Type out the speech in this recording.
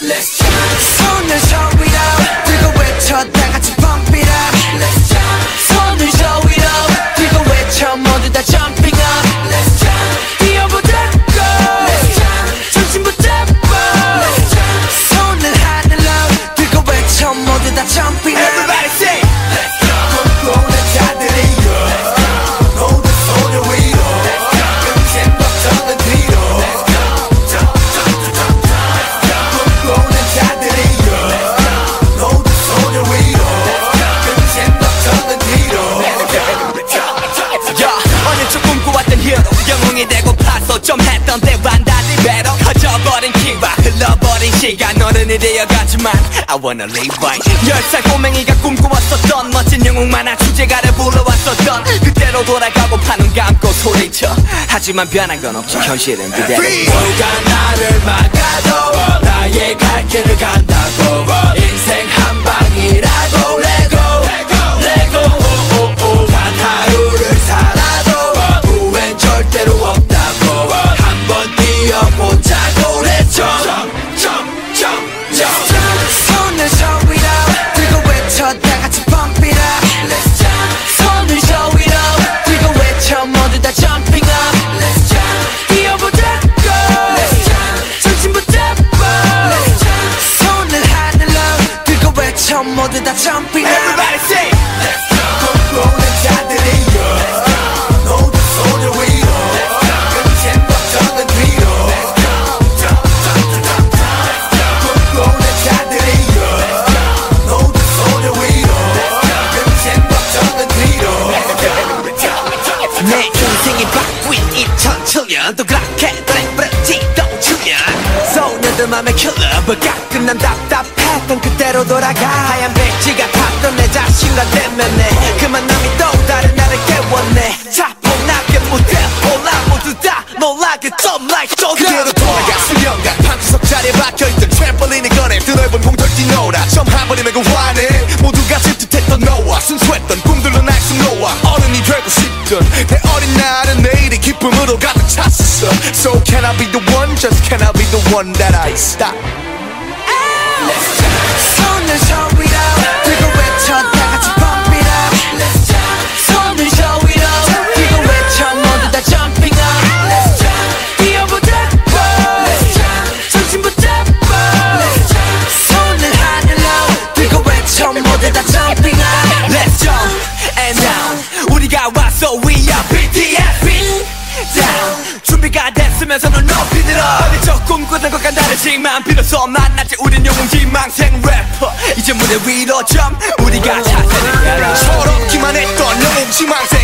Let's try. Soon as 배로 커져버린 키와 흘러버린 시간. 어른이 되어가지만 I wanna live right. 열살 꼬맹이가 꿈꿔왔었던 멋진 영웅 만화 주제가를 불러왔었던 그때로 돌아가고 파는 감고 소리쳐. 하지만 변한 건 없지 현실은 그대로. 누가 나를 막아도 나의 갈 길을 간다고. 인생 한 방이라고 pump it up 2007년 또 그렇게 브레브레지도 출연 소녀들 맘에 킬러 but 가끔 난 답답했던 그때로 돌아가. 하얀 백지가 탔던 내 자신과 대면에 그 만 남이 또 다른 나를 깨웠네. 차분하게 무대 올라 모두 다 놀라게 좀 like 또 그대로 돌아가. 수련관 방구석 자리에 박혀있던 트램펄린을 꺼내. 드 넓은 공돌 뛰놀아 처음 한 번이면 그 화내 모두가 질투했던 너와 순수했던 꿈들로 날숨 놓아 어른이 되고 싶던 내 어린 날은 내일이 기쁨으로 가득 can I be the one? Just can I be the one that I stop 높이 들어 어리적 꿈꾸던 것과 다르지만 비로소 만났지. 우린 영웅 지망생 래퍼. 이제 무대 위로 점 우리가 차세를 열어 서럽기만 했던 영웅 지망생